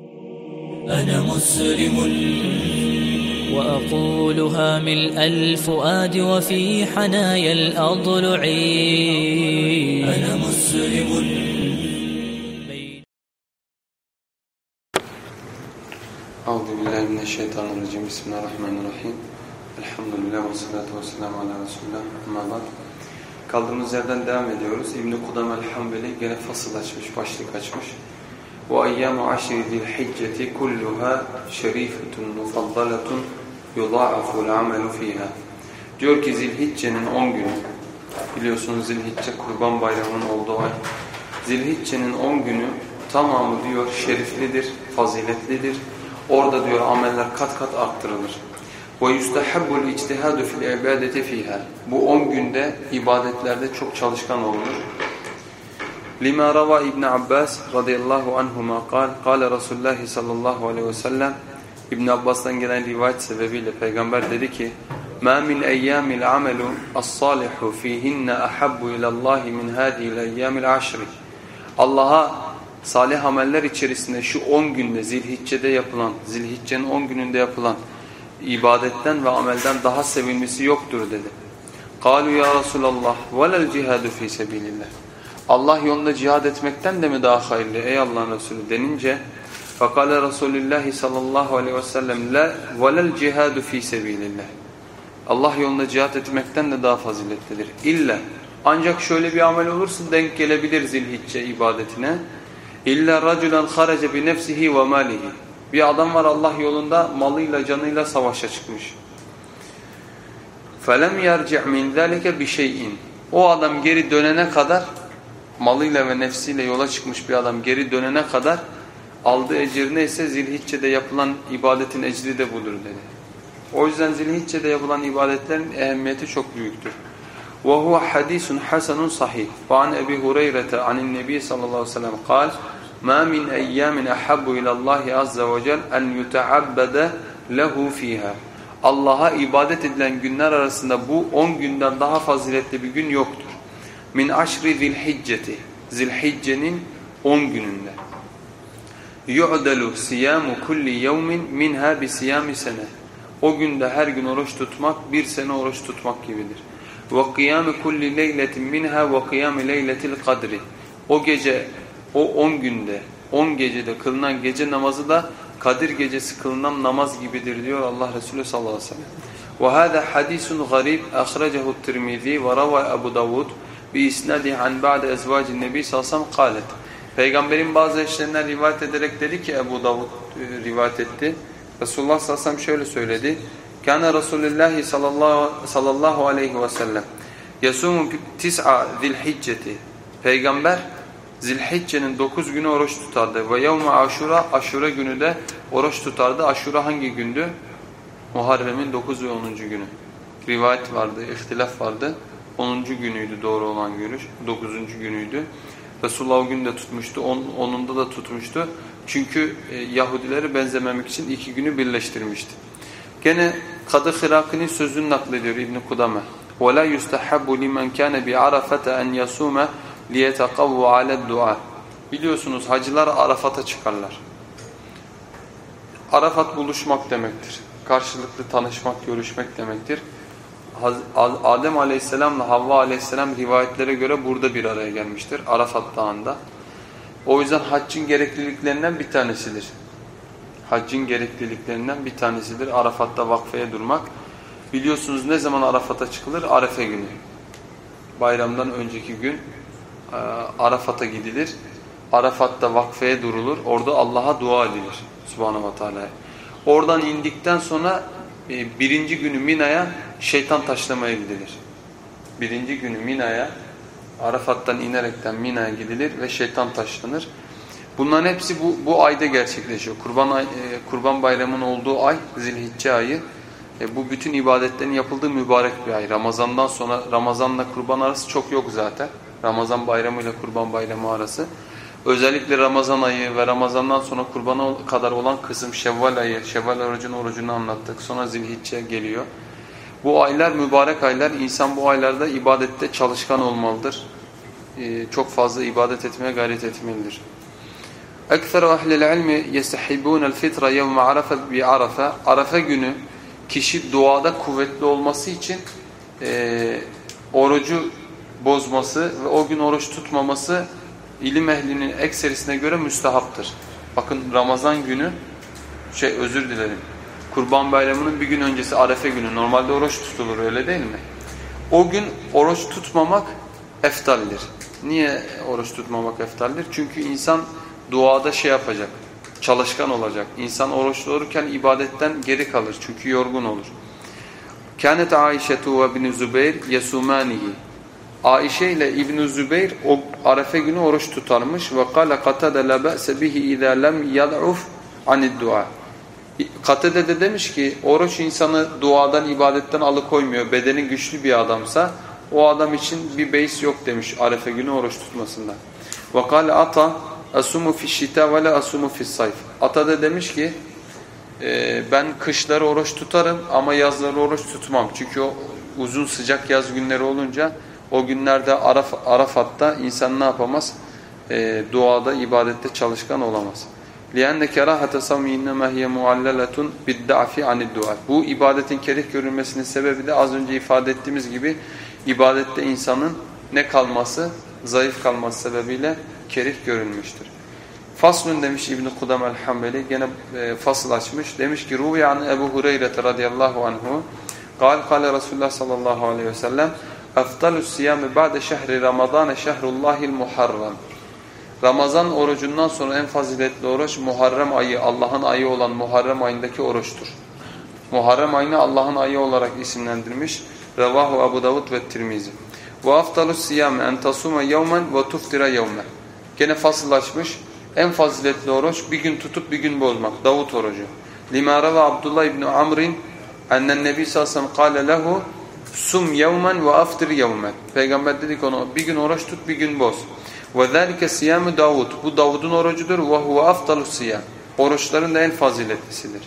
أنا مسلم. وأقولها ملء الفؤاد وفي حنايا الأضلع. أنا مسلم. أعوذ بالله من الشيطان الرجيم. بسم الله الرحمن الرحيم. الحمد لله والصلاة والسلام على رسول الله أما بعد Kaldığımız yerden devam ediyoruz. İbn-i Kudam el-Hambeli gene fasıl açmış, başlık açmış. وَاَيَّامُ عَشْرِ ذِي الْحِجَّةِ كُلُّهَا شَرِيفَةٌ مُفَضَّلَةٌ يُضَاعَفُ الْعَمَلُ ف۪يهَا Diyor ki Zilhicce'nin 10 günü, biliyorsunuz Zilhicce Kurban Bayramı'nın olduğu ay. Zilhicce'nin 10 günü tamamı diyor şeriflidir, faziletlidir. Orada diyor ameller kat kat arttırılır. وَيُسْتَحَبُّ الْاِجْتِهَادُ فِي الْعِبَادَةِ ف۪يهَا Bu 10 günde ibadetlerde çok çalışkan olunur. لما روى ابن عباس رضي الله عنهما قال قال رسول الله sallallahu aleyhi ve sellem İbn Abbas'tan gelen rivayet sebebiyle peygamber dedi ki ما من ايام العمل الصالح فيهن احب الى الله من هذه الايام العشر Allah'a salih ameller içerisinde şu 10 günde Zilhicce'de yapılan, Zilhicce'nin 10 gününde yapılan ibadetten ve amelden daha sevilmesi yoktur dedi. قالوا ya Resulallah وَلَا الْجِهَادُ فِي سَبِيلِ اللّٰهِ Allah yolunda cihad etmekten de mi daha hayırlı ey Allah'ın Resulü denince فَقَالَ Resulullah sallallahu aleyhi ve sellem la وَلَا الْجِهَادُ فِي سَبِيلِ اللّٰهِ Allah yolunda cihad etmekten de daha faziletlidir. İlla ancak şöyle bir amel olursa denk gelebilir zilhicce ibadetine. İlla raculan haraca bi nefsihi ve malihi. Bir adam var Allah yolunda malıyla canıyla savaşa çıkmış. فَلَمْ يَرْجِعْ مِنْ ذَلِكَ بِشَيْءٍ O adam geri dönene kadar malıyla ve nefsiyle yola çıkmış bir adam geri dönene kadar aldığı ecir neyse zilhicce'de yapılan ibadetin ecri de budur dedi. O yüzden zilhicce'de yapılan ibadetlerin ehemmiyeti çok büyüktür. وهو حديث حسن صحيح وعن أبي هريرة عن النبي صلى الله عليه وسلم قال ما من أيام أحب إلى الله عز وجل أن يتعبد له فيها Allah'a ibadet edilen günler arasında bu 10 günden daha faziletli bir gün yoktur. min aşri zilhicceti. Zilhiccenin 10 gününde. Yu'dalu siyamu kulli yevmin minha bi siyami sene. O günde her gün oruç tutmak bir sene oruç tutmak gibidir. Ve kıyamı kulli leyletin minha ve kıyamı leyletil kadri. O gece o 10 günde 10 gecede kılınan gece namazı da Kadir gecesi kılınan namaz gibidir diyor Allah Resulü sallallahu aleyhi ve sellem. Ve hada hadisun garib ahracehu Tirmizi ve rava Ebu Davud bi isnadi an ba'de ezvacin nebi salsam kalet. Peygamberin bazı eşlerinden rivayet ederek dedi ki Ebu Davud e, rivayet etti. Resulullah salsam şöyle söyledi. Kana Resulullah sallallahu, sallallahu aleyhi ve sellem yasumu tis'a zilhicceti. Peygamber Zilhicce'nin 9 günü oruç tutardı. Ve yevme aşura, aşura günü de oruç tutardı. Aşura hangi gündü? Muharrem'in 9 ve 10. günü. Rivayet vardı, ihtilaf vardı. 10. günüydü doğru olan görüş. 9. günüydü. Resulullah o gün de tutmuştu. 10'unda da tutmuştu. Çünkü e, Yahudileri benzememek için iki günü birleştirmişti. Gene Kadı Hıraki'nin sözünü naklediyor İbn-i Kudame. وَلَا يُسْتَحَبُّ لِمَنْ كَانَ بِعَرَفَةَ اَنْ يَسُومَ لِيَتَقَوُّ عَلَى الدُّعَى Biliyorsunuz hacılar Arafat'a çıkarlar. Arafat buluşmak demektir. Karşılıklı tanışmak, görüşmek demektir. Adem aleyhisselamla Havva aleyhisselam rivayetlere göre burada bir araya gelmiştir. Arafat dağında. O yüzden haccın gerekliliklerinden bir tanesidir. Haccın gerekliliklerinden bir tanesidir. Arafat'ta vakfeye durmak. Biliyorsunuz ne zaman Arafat'a çıkılır? Arefe günü. Bayramdan önceki gün Arafat'a gidilir. Arafat'ta vakfeye durulur. Orada Allah'a dua edilir. Subhanahu wa Teala'ya. Oradan indikten sonra e, birinci günü Mina'ya şeytan taşlamaya gidilir. Birinci günü Mina'ya Arafat'tan inerekten Mina'ya gidilir ve şeytan taşlanır. Bunların hepsi bu, bu ayda gerçekleşiyor. Kurban, ay, e, Kurban Bayramı'nın olduğu ay Zilhicce ayı. E, bu bütün ibadetlerin yapıldığı mübarek bir ay. Ramazandan sonra Ramazanla kurban arası çok yok zaten. Ramazan bayramı ile kurban bayramı arası. Özellikle Ramazan ayı ve Ramazandan sonra kurbana kadar olan kısım Şevval ayı, Şevval orucunun orucunu anlattık. Sonra Zilhicce geliyor. Bu aylar mübarek aylar. İnsan bu aylarda ibadette çalışkan olmalıdır. Ee, çok fazla ibadet etmeye gayret etmelidir. Ehlil ilmi yestehibûnel fitre yevme arafe bi arafe. Arafe günü kişi duada kuvvetli olması için e, orucu bozması ve o gün oruç tutmaması ilim ehlinin ekserisine göre müstehaptır. Bakın Ramazan günü şey özür dilerim. Kurban Bayramı'nın bir gün öncesi Arefe günü. Normalde oruç tutulur öyle değil mi? O gün oruç tutmamak eftaldir. Niye oruç tutmamak eftaldir? Çünkü insan duada şey yapacak, çalışkan olacak. İnsan oruçlu olurken ibadetten geri kalır çünkü yorgun olur. Kânet Aişetu ve ibn Zübeyr yesumanihi. Aişe ile İbn Zübeyr o Arefe günü oruç tutarmış ve kâle katade la ba'se bihi izâ lem yad'uf anid. Katede de demiş ki oruç insanı duadan ibadetten alıkoymuyor. Bedeni güçlü bir adamsa o adam için bir beis yok demiş Arefe günü oruç tutmasında. Ve kâle ata asumu fi şita ve la asumu fi sayf. Ata da demiş ki e, ben kışları oruç tutarım ama yazları oruç tutmam. Çünkü o uzun sıcak yaz günleri olunca o günlerde Araf, Arafat'ta insan ne yapamaz? E, duada, ibadette çalışkan olamaz. لِيَنَّ كَرَاهَةَ صَوْمِ اِنَّمَا هِيَ مُعَلَّلَةٌ بِالدَّعْفِ عَنِ الدُّعَى Bu ibadetin kerih görülmesinin sebebi de az önce ifade ettiğimiz gibi ibadette insanın ne kalması? Zayıf kalması sebebiyle kerih görülmüştür. Faslun demiş İbn-i Kudam el-Hambeli gene e, fasıl açmış. Demiş ki Ruvi an Ebu Hureyre radıyallahu anhu قال قال Resulullah sallallahu aleyhi ve sellem Eftalus siyami ba'de şehri Ramazan şehrullahil muharram Ramazan orucundan sonra en faziletli oruç Muharrem ayı, Allah'ın ayı olan Muharrem ayındaki oruçtur. Muharrem ayını Allah'ın ayı olarak isimlendirmiş. Revahu Abu Davud ve Tirmizi. Ve aftalus siyame en tasume yevmen ve tuftira yevmen. Gene fasıllaşmış. En faziletli oruç bir gün tutup bir gün bozmak. Davut orucu. Limara ve Abdullah İbni Amr'in ennen Nebi sallallahu aleyhi lehu sum yevmen ve aftir yevmen. Peygamber dedik ona bir gün oruç tut bir gün boz. وَذَٰلِكَ سِيَامُ Davud. Bu Davud'un orucudur. وَهُوَ أَفْضَلُ السِّيَامِ Oruçların da en faziletlisidir.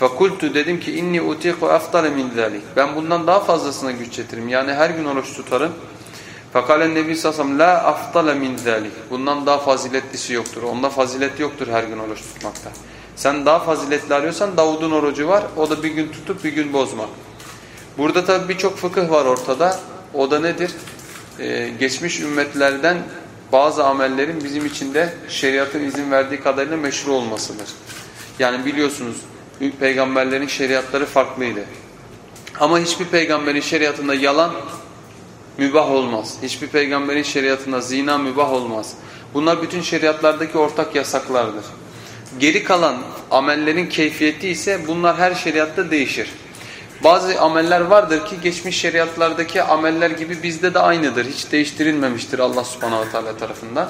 فَقُلْتُ dedim ki inni utiku afdale min zalik. Ben bundan daha fazlasına güç yetirim. Yani her gün oruç tutarım. Fakalen Nebi sallallahu la afdale min zalik. Bundan daha faziletlisi yoktur. Onda fazilet yoktur her gün oruç tutmakta. Sen daha faziletli arıyorsan Davud'un orucu var. O da bir gün tutup bir gün bozmak. Burada tabi birçok fıkıh var ortada. O da nedir? Ee, geçmiş ümmetlerden bazı amellerin bizim için de şeriatın izin verdiği kadarıyla meşru olmasıdır. Yani biliyorsunuz peygamberlerin şeriatları farklıydı. Ama hiçbir peygamberin şeriatında yalan mübah olmaz. Hiçbir peygamberin şeriatında zina mübah olmaz. Bunlar bütün şeriatlardaki ortak yasaklardır. Geri kalan amellerin keyfiyeti ise bunlar her şeriatta değişir. Bazı ameller vardır ki geçmiş şeriatlardaki ameller gibi bizde de aynıdır. Hiç değiştirilmemiştir Allah subhanahu teala tarafından.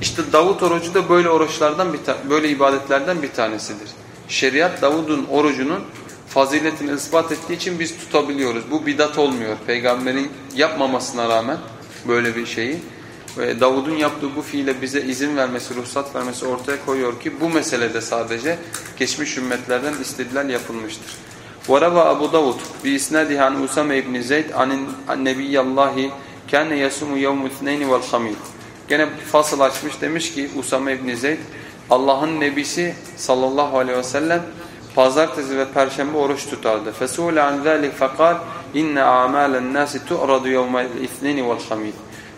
İşte Davut orucu da böyle oruçlardan bir böyle ibadetlerden bir tanesidir. Şeriat Davud'un orucunun faziletini ispat ettiği için biz tutabiliyoruz. Bu bidat olmuyor. Peygamberin yapmamasına rağmen böyle bir şeyi ve Davud'un yaptığı bu fiile bize izin vermesi, ruhsat vermesi ortaya koyuyor ki bu meselede sadece geçmiş ümmetlerden istediler yapılmıştır. وروى أبو داود بإسناده عن أسامة بن زيد عن النبي الله كان يصوم يوم الاثنين والخميس Gene fasıl açmış demiş ki Usame İbni Zeyd Allah'ın nebisi sallallahu aleyhi ve sellem pazartesi ve perşembe oruç tutardı. Fesule an zalik fakal inne a'malen nasi tu'radu yevmel ithnin vel hamis.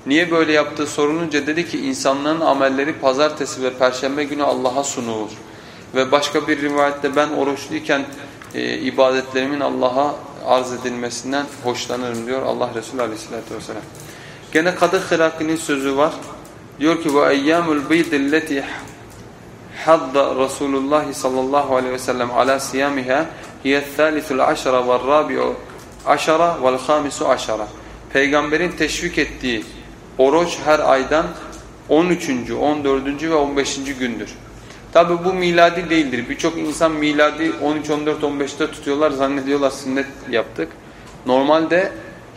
Niye böyle yaptığı sorulunca dedi ki insanların amelleri pazartesi ve perşembe günü Allah'a sunulur. Ve başka bir rivayette ben oruçluyken e, ibadetlerimin Allah'a arz edilmesinden hoşlanırım diyor Allah Resulü Aleyhisselatü Vesselam. Gene Kadı Hıraki'nin sözü var. Diyor ki bu eyyamul beydilleti hadda Resulullah sallallahu aleyhi ve sellem ala siyamiha hiye thalithu'l aşara ve rabi'u aşara vel hamisu aşara. Peygamberin teşvik ettiği oruç her aydan 13. 14. ve 15. gündür. Tabi bu miladi değildir. Birçok insan miladi 13, 14, 15'te tutuyorlar zannediyorlar sünnet yaptık. Normalde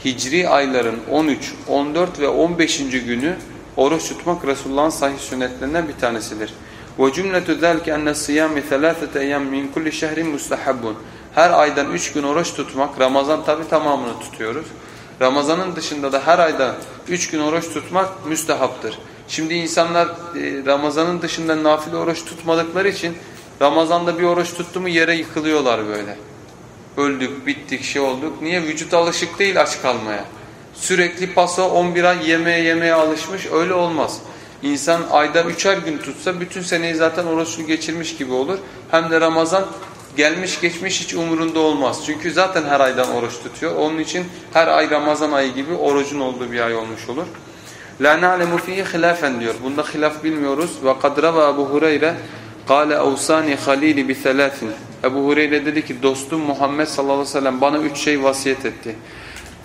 hicri ayların 13, 14 ve 15. günü oruç tutmak Resulullah'ın sahih sünnetlerinden bir tanesidir. وَجُمْلَةُ ذَلْكَ اَنَّ الصِّيَامِ ثَلَاثَةَ اَيَّمْ مِنْ كُلِّ شَهْرٍ مُسْتَحَبٌ Her aydan 3 gün oruç tutmak, Ramazan tabi tamamını tutuyoruz. Ramazanın dışında da her ayda 3 gün oruç tutmak müstehaptır. Şimdi insanlar e, Ramazan'ın dışında nafile oruç tutmadıkları için Ramazan'da bir oruç tuttu mu yere yıkılıyorlar böyle. Öldük, bittik, şey olduk. Niye? Vücut alışık değil aç kalmaya. Sürekli paso 11 ay yemeğe yemeye alışmış öyle olmaz. İnsan ayda üçer gün tutsa bütün seneyi zaten oruçlu geçirmiş gibi olur. Hem de Ramazan gelmiş geçmiş hiç umurunda olmaz. Çünkü zaten her aydan oruç tutuyor. Onun için her ay Ramazan ayı gibi orucun olduğu bir ay olmuş olur. La na'lemu fihi hilafen diyor. Bunda hilaf bilmiyoruz. Ve kad rava Ebu Hureyre Kale avsani halili bi thalathin. Ebu Hureyre dedi ki dostum Muhammed sallallahu aleyhi ve sellem bana üç şey vasiyet etti.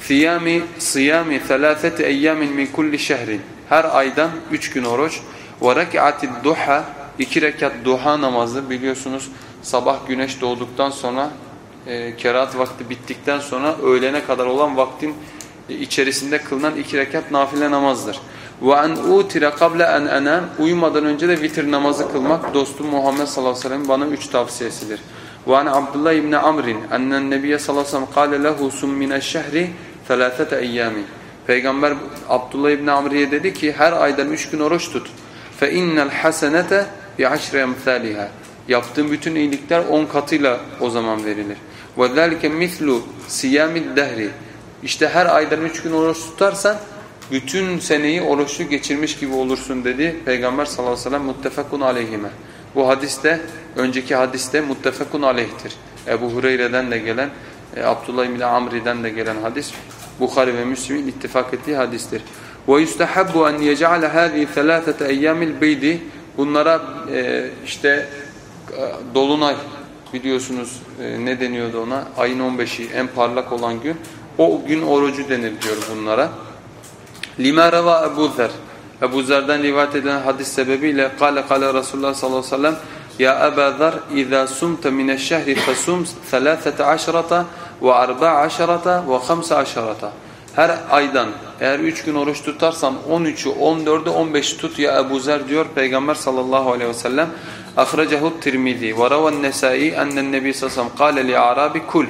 Fiyami siyami thalâtheti eyyamin min kulli şehrin. Her aydan üç gün oruç. Ve rek'atid duha. iki rekat duha namazı biliyorsunuz sabah güneş doğduktan sonra e, kerahat vakti bittikten sonra öğlene kadar olan vaktin içerisinde kılınan iki rekat nafile namazdır. En utire kable en enam uyumadan önce de vitir namazı kılmak dostum Muhammed sallallahu aleyhi ve sellem bana üç tavsiyesidir. An Abdullah ibn Amr'in ennen nebiye sallallahu aleyhi ve sellem kâle lehu sum mineşşehri felâfete eyyamin. Peygamber Abdullah ibn Amr'ye dedi ki her aydan üç gün oruç tut. Hasenete bi aşri emthaliha. Yaptığın bütün iyilikler on katıyla o zaman verilir. Ve zâlike mislu siyamid dehri. İşte her aydan üç gün oruç tutarsan bütün seneyi oruçlu geçirmiş gibi olursun dedi Peygamber sallallahu aleyhi ve sellem muttefakun aleyhime. Bu hadiste önceki hadiste muttefakun aleyhtir. Ebu Hureyre'den de gelen e, Abdullah ibn Amri'den de gelen hadis Bukhari ve Müslim'in ittifak ettiği hadistir. Ve yustahabbu en yec'ale hâzî thelâthete eyyâmil beydi bunlara e, işte e, dolunay biliyorsunuz e, ne deniyordu ona ayın 15'i en parlak olan gün o gün orucu denir diyor bunlara. Lima rava Ebu Zer. Ebu Zer'den rivayet edilen hadis sebebiyle kâle kâle Resulullah sallallahu aleyhi ve sellem Ya Ebu Zer اِذَا سُمْتَ مِنَ الشَّهْرِ فَسُمْ ثَلَاثَةَ عَشَرَةَ وَاَرْبَعَ عَشَرَةَ وَخَمْسَ عَشَرَةَ Her aydan eğer üç gün oruç tutarsan 13'ü, 14'ü, 15'i tut ya Ebu Zer diyor Peygamber sallallahu aleyhi ve sellem. Akhracahu Tirmizi ve ravan Nesai ennen Nebi sallallahu aleyhi ve sellem kâle li arabi kul.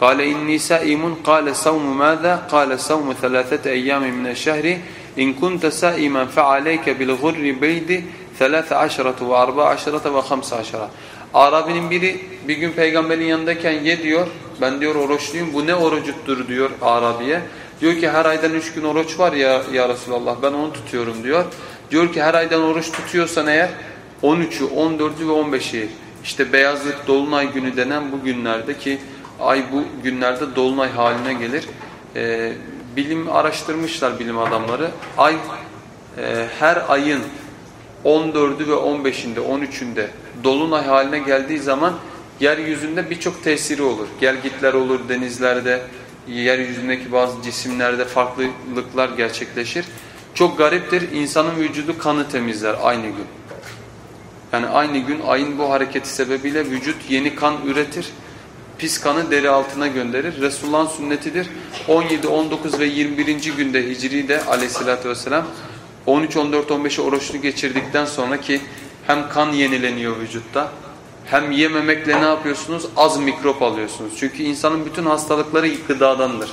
Kale inni saimun kale savmu mâzâ kale savmu thalâthete eyyâmin mineşşehri in kunte saimen fealeyke bil gurri beydi thelâthe aşratu ve arba aşrata ve hamsa aşara. Arabinin biri bir gün peygamberin yanındayken ye diyor. Ben diyor oruçluyum. Bu ne orucuttur diyor Arabi'ye. Diyor ki her aydan üç gün oruç var ya, ya Resulallah ben onu tutuyorum diyor. Diyor ki her aydan oruç tutuyorsan eğer 13'ü, 14'ü ve 15'i işte beyazlık dolunay günü denen bu günlerde ki ay bu günlerde dolunay haline gelir. Ee, bilim araştırmışlar bilim adamları. Ay e, her ayın 14'ü ve 15'inde 13'ünde dolunay haline geldiği zaman yeryüzünde birçok tesiri olur. Gelgitler olur denizlerde, yeryüzündeki bazı cisimlerde farklılıklar gerçekleşir. Çok gariptir insanın vücudu kanı temizler aynı gün. Yani aynı gün ayın bu hareketi sebebiyle vücut yeni kan üretir pis kanı deri altına gönderir. Resulullah'ın sünnetidir. 17, 19 ve 21. günde Hicri de aleyhissalatü vesselam 13, 14, 15'i oruçlu geçirdikten sonra ki hem kan yenileniyor vücutta hem yememekle ne yapıyorsunuz? Az mikrop alıyorsunuz. Çünkü insanın bütün hastalıkları gıdadandır.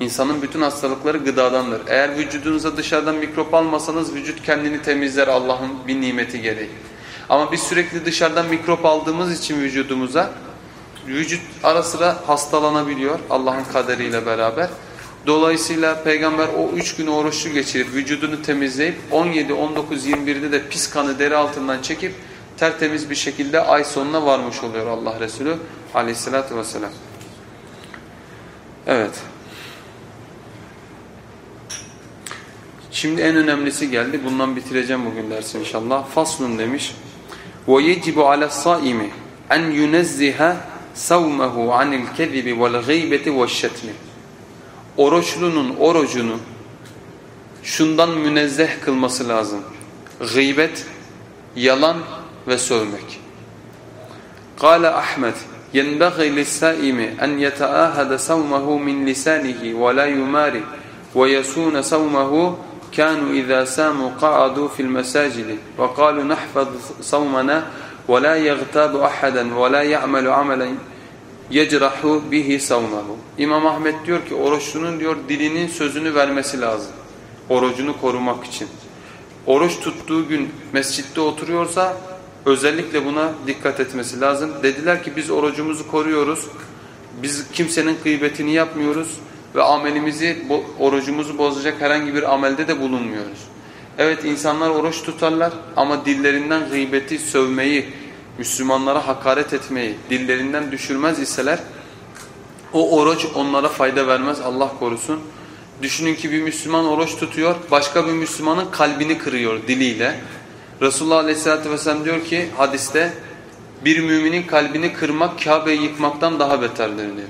İnsanın bütün hastalıkları gıdadandır. Eğer vücudunuza dışarıdan mikrop almasanız vücut kendini temizler Allah'ın bir nimeti gereği. Ama biz sürekli dışarıdan mikrop aldığımız için vücudumuza vücut ara sıra hastalanabiliyor Allah'ın kaderiyle beraber. Dolayısıyla peygamber o üç gün oruçlu geçirip vücudunu temizleyip 17, 19, 21'de de pis kanı deri altından çekip tertemiz bir şekilde ay sonuna varmış oluyor Allah Resulü aleyhissalatü vesselam. Evet. Şimdi en önemlisi geldi. Bundan bitireceğim bugün dersi inşallah. Faslun demiş. وَيَجِبُ عَلَى الصَّائِمِ اَنْ يُنَزِّهَ savmehu anil kezibi vel gıybeti ve şetmi. Oruçlunun orucunu şundan münezzeh kılması lazım. Gıybet, yalan ve sövmek. Kale Ahmet ينبغي للسائم أن يتآهد صومه من لسانه ولا يماري ويسون صومه كانوا إذا ساموا قعدوا في المساجد وقالوا نحفظ صومنا وَلَا يَغْتَابُ أَحَدًا وَلَا يَعْمَلُ عَمَلًا يَجْرَحُ بِهِ سَوْمَهُ İmam Ahmet diyor ki oruçlunun diyor dilinin sözünü vermesi lazım. Orucunu korumak için. oruç tuttuğu gün mescitte oturuyorsa özellikle buna dikkat etmesi lazım. Dediler ki biz orucumuzu koruyoruz. Biz kimsenin gıybetini yapmıyoruz ve amelimizi, orucumuzu bozacak herhangi bir amelde de bulunmuyoruz. Evet insanlar oruç tutarlar ama dillerinden gıybeti, sövmeyi, Müslümanlara hakaret etmeyi dillerinden düşürmez iseler o oruç onlara fayda vermez Allah korusun. Düşünün ki bir Müslüman oruç tutuyor, başka bir Müslümanın kalbini kırıyor diliyle. Resulullah Aleyhisselatü Vesselam diyor ki hadiste bir müminin kalbini kırmak Kabe'yi yıkmaktan daha beterdir diyor.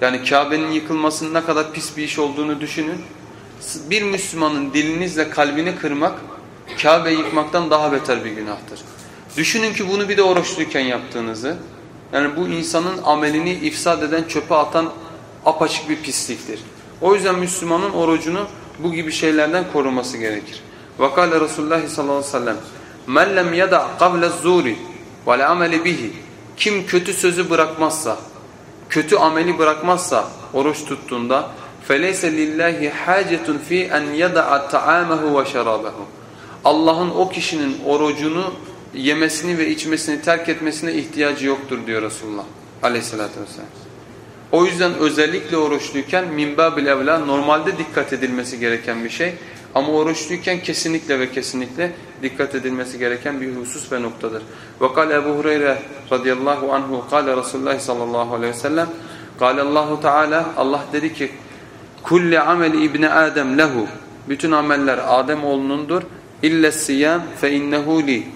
Yani Kabe'nin yıkılmasının ne kadar pis bir iş olduğunu düşünün. Bir Müslümanın dilinizle kalbini kırmak Kabe'yi yıkmaktan daha beter bir günahtır. Düşünün ki bunu bir de oruçluyken yaptığınızı. Yani bu insanın amelini ifsad eden, çöpe atan apaçık bir pisliktir. O yüzden Müslümanın orucunu bu gibi şeylerden koruması gerekir. Vakale Resulullah sallallahu aleyhi ve sellem Men lem yada kavle zuri vel ameli bihi Kim kötü sözü bırakmazsa, kötü ameli bırakmazsa oruç tuttuğunda فَلَيْسَ لِلّٰهِ حَاجَةٌ ف۪ي اَنْ يَدَعَ طَعَامَهُ وَشَرَابَهُ Allah'ın o kişinin orucunu yemesini ve içmesini terk etmesine ihtiyacı yoktur diyor Resulullah aleyhissalatü vesselam. O yüzden özellikle oruçluyken minbabil evla normalde dikkat edilmesi gereken bir şey. Ama oruçluyken kesinlikle ve kesinlikle dikkat edilmesi gereken bir husus ve noktadır. Ve kal Ebu Hureyre radıyallahu anhu kale Resulullah sallallahu aleyhi ve sellem kale Allahu Teala Allah dedi ki Kulli amel ibni Adem lehu. Bütün ameller Adem oğlunundur. İlle siyam fe innehu li.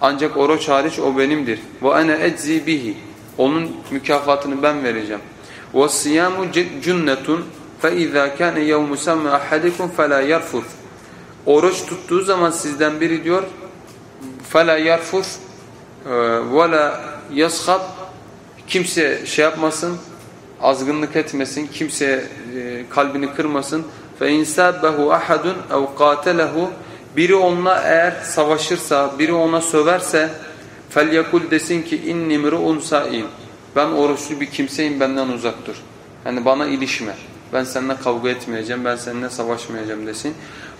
Ancak oruç hariç o benimdir. Ve ene eczi bihi. Onun mükafatını ben vereceğim. Ve siyamu cünnetun fe izâ kâne yevmü semme ahadikum fe la yarfur. Oruç tuttuğu zaman sizden biri diyor fe la yarfur e, ve la yashat kimse şey yapmasın azgınlık etmesin, kimse kalbini kırmasın. فَاِنْ سَابَّهُ اَحَدٌ اَوْ قَاتَلَهُ Biri onunla eğer savaşırsa, biri ona söverse فَلْيَكُلْ desin ki اِنِّ مِرُؤُنْ سَائِمْ Ben oruçlu bir kimseyim, benden uzak dur. Yani bana ilişme. Ben seninle kavga etmeyeceğim, ben seninle savaşmayacağım desin.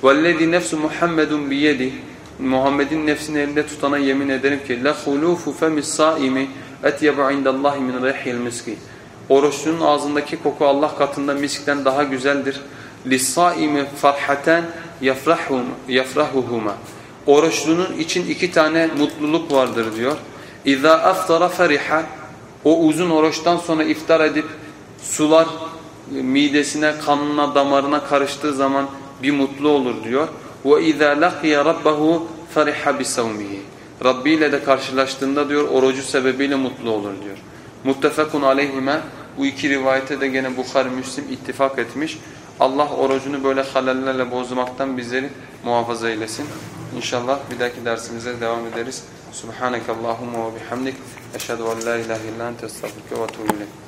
وَالَّذِي نَفْسُ مُحَمَّدٌ بِيَدِهِ Muhammed'in nefsini elinde tutana yemin ederim ki لَخُلُوفُ فَمِ الصَّائِمِ اَتْيَبُ عِنْدَ اللّٰهِ مِنْ رَيْحِ الْمِسْكِ Oruçlunun ağzındaki koku Allah katında miskten daha güzeldir. لِلصَّائِمِ فَرْحَةً يَفْرَحُهُمَا Oruçlunun için iki tane mutluluk vardır diyor. اِذَا أَفْتَرَ فَرِحَ O uzun oruçtan sonra iftar edip sular midesine, kanına, damarına karıştığı zaman bir mutlu olur diyor. وَاِذَا لَقِيَ رَبَّهُ فَرِحَ بِسَوْمِهِ Rabbi ile de karşılaştığında diyor orucu sebebiyle mutlu olur diyor. Muttefakun aleyhime bu iki rivayete de gene Bukhari Müslim ittifak etmiş. Allah orucunu böyle halallerle bozmaktan bizleri muhafaza eylesin. İnşallah bir dahaki dersimize devam ederiz. Subhaneke Allahumma ve bihamdik. Eşhedü en la ilahe illa ente estağfurke ve etûbü